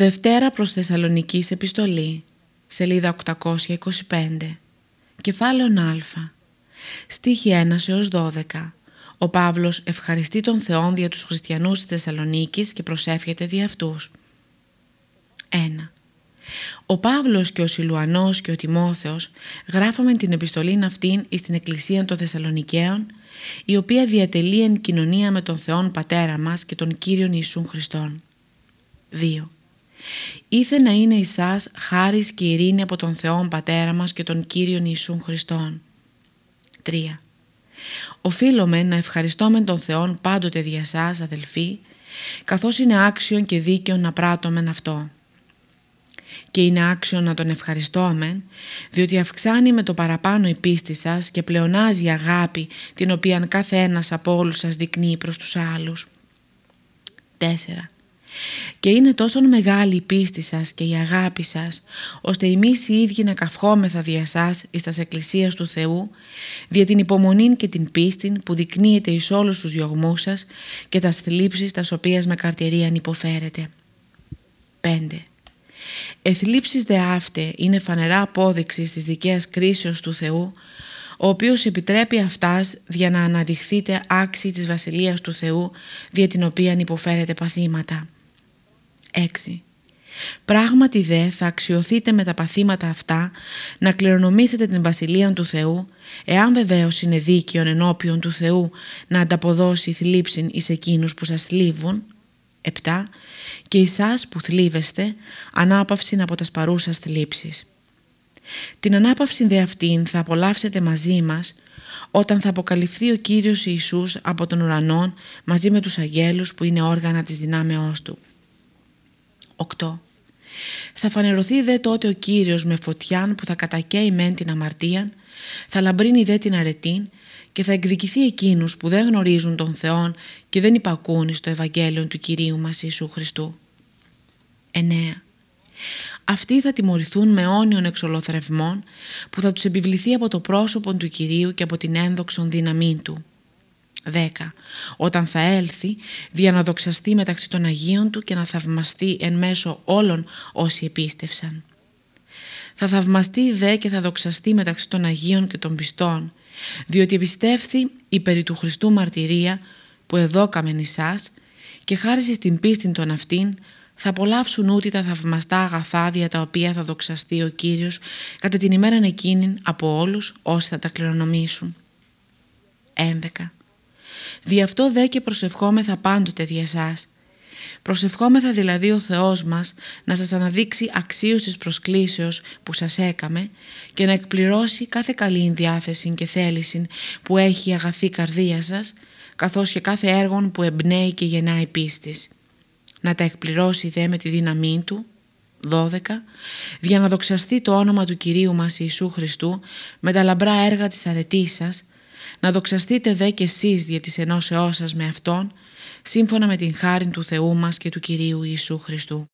Δευτέρα προς Θεσσαλονικής Επιστολή, σελίδα 825, κεφάλαιο Α, στίχη 1 έως 12. Ο Παύλος ευχαριστεί τον Θεόν δια τους χριστιανούς της Θεσσαλονίκης και προσεύχεται δι' αυτούς. 1. Ο Παύλος και ο Σιλουανός και ο Τιμόθεος γράφαμε την επιστολή αυτήν εις την Εκκλησία των Θεσσαλονικαίων η οποία διατελεί εν κοινωνία με τον Θεόν Πατέρα μας και τον Κύριον Ιησούν Χριστόν. 2. Ήθε να είναι εις σας χάρις και ειρήνη από τον Θεόν Πατέρα μας και τον Κύριον Ιησούν Χριστόν. 3. Οφείλουμε να ευχαριστούμε τον Θεόν πάντοτε δια σας αδελφοί, καθώς είναι άξιον και δίκαιον να πράττωμεν αυτό. Και είναι άξιο να τον ευχαριστούμε, διότι αυξάνει με το παραπάνω η πίστη σας και πλεονάζει η αγάπη την οποία κάθε ένας από όλους σας δεικνύει προς τους άλλους. 4. Και είναι τόσο μεγάλη η πίστη σας και η αγάπη σας, ώστε εμείς οι ίδιοι να καυχόμεθα δια σας εις τας εκκλησίας του Θεού, δια την υπομονή και την πίστη που δεικνύεται εις όλους τους διωγμούς σας και τας θλίψεις τας οποίας με καρτηρία υποφέρετε. 5. Εθλίψεις δε αύτε είναι φανερά απόδειξη της δικαίας κρίσεως του Θεού, ο οποίος επιτρέπει αυτάς για να αναδειχθείτε άξιοι της Βασιλείας του Θεού, δια την οποία υποφέρετε παθήματα. 6. Πράγματι δε θα αξιωθείτε με τα παθήματα αυτά να κληρονομήσετε την Βασιλεία του Θεού, εάν βεβαίως είναι δίκαιον ενώπιον του Θεού να ανταποδώσει θλίψην εις εκείνους που σας θλίβουν. 7. Και εσάς που θλίβεστε, ανάπαυση από τας παρούσας θλίψεις. Την ανάπαυση δε αυτήν θα απολαύσετε μαζί μας όταν θα αποκαλυφθεί ο Κύριος Ιησούς από τον ουρανό μαζί με τους αγγέλους που είναι όργανα της δυνάμεώς Του. 8. Θα φανερωθεί δε τότε ο Κύριος με φωτιάν που θα κατακαίει μεν την αμαρτίαν, θα λαμπρύνει δε την αρετήν και θα εκδικηθεί εκείνους που δεν γνωρίζουν τον Θεόν και δεν υπακούν στο Ευαγγέλιο του Κυρίου μας Ιησού Χριστού. 9. Αυτοί θα τιμωρηθούν με όνειον εξολοθρευμών που θα τους επιβληθεί από το πρόσωπο του Κυρίου και από την ένδοξον δύναμή Του. 10. Όταν θα έλθει, για να δοξαστεί μεταξύ των Αγίων Του και να θαυμαστεί εν μέσω όλων όσοι επίστευσαν. Θα θαυμαστεί δε και θα δοξαστεί μεταξύ των Αγίων και των πιστών, διότι επιστεύθη η περί του Χριστού μαρτυρία που εδώκαμεν εσάς και χάρη στην πίστη των αυτήν θα απολαύσουν ούτε τα θαυμαστά αγαθάδια τα οποία θα δοξαστεί ο Κύριος κατά την ημέρα εκείνη από όλους όσοι θα τα κληρονομήσουν. 11. Δι' αυτό δε και προσευχόμεθα πάντοτε δια σας. Προσευχόμεθα δηλαδή ο Θεός μας να σας αναδείξει αξίους της προσκλήσεως που σας έκαμε και να εκπληρώσει κάθε καλή διάθεση και θέληση που έχει η αγαθή καρδία σας καθώς και κάθε έργο που εμπνέει και γεννάει πίστης. Να τα εκπληρώσει δε με τη δύναμή Του 12. Για να δοξαστεί το όνομα του Κυρίου μας Ιησού Χριστού με τα λαμπρά έργα της αρετής σας να δοξαστείτε δε και εσείς δια της ενώσεώς σας με Αυτόν, σύμφωνα με την χάρη του Θεού μας και του Κυρίου Ιησού Χριστού.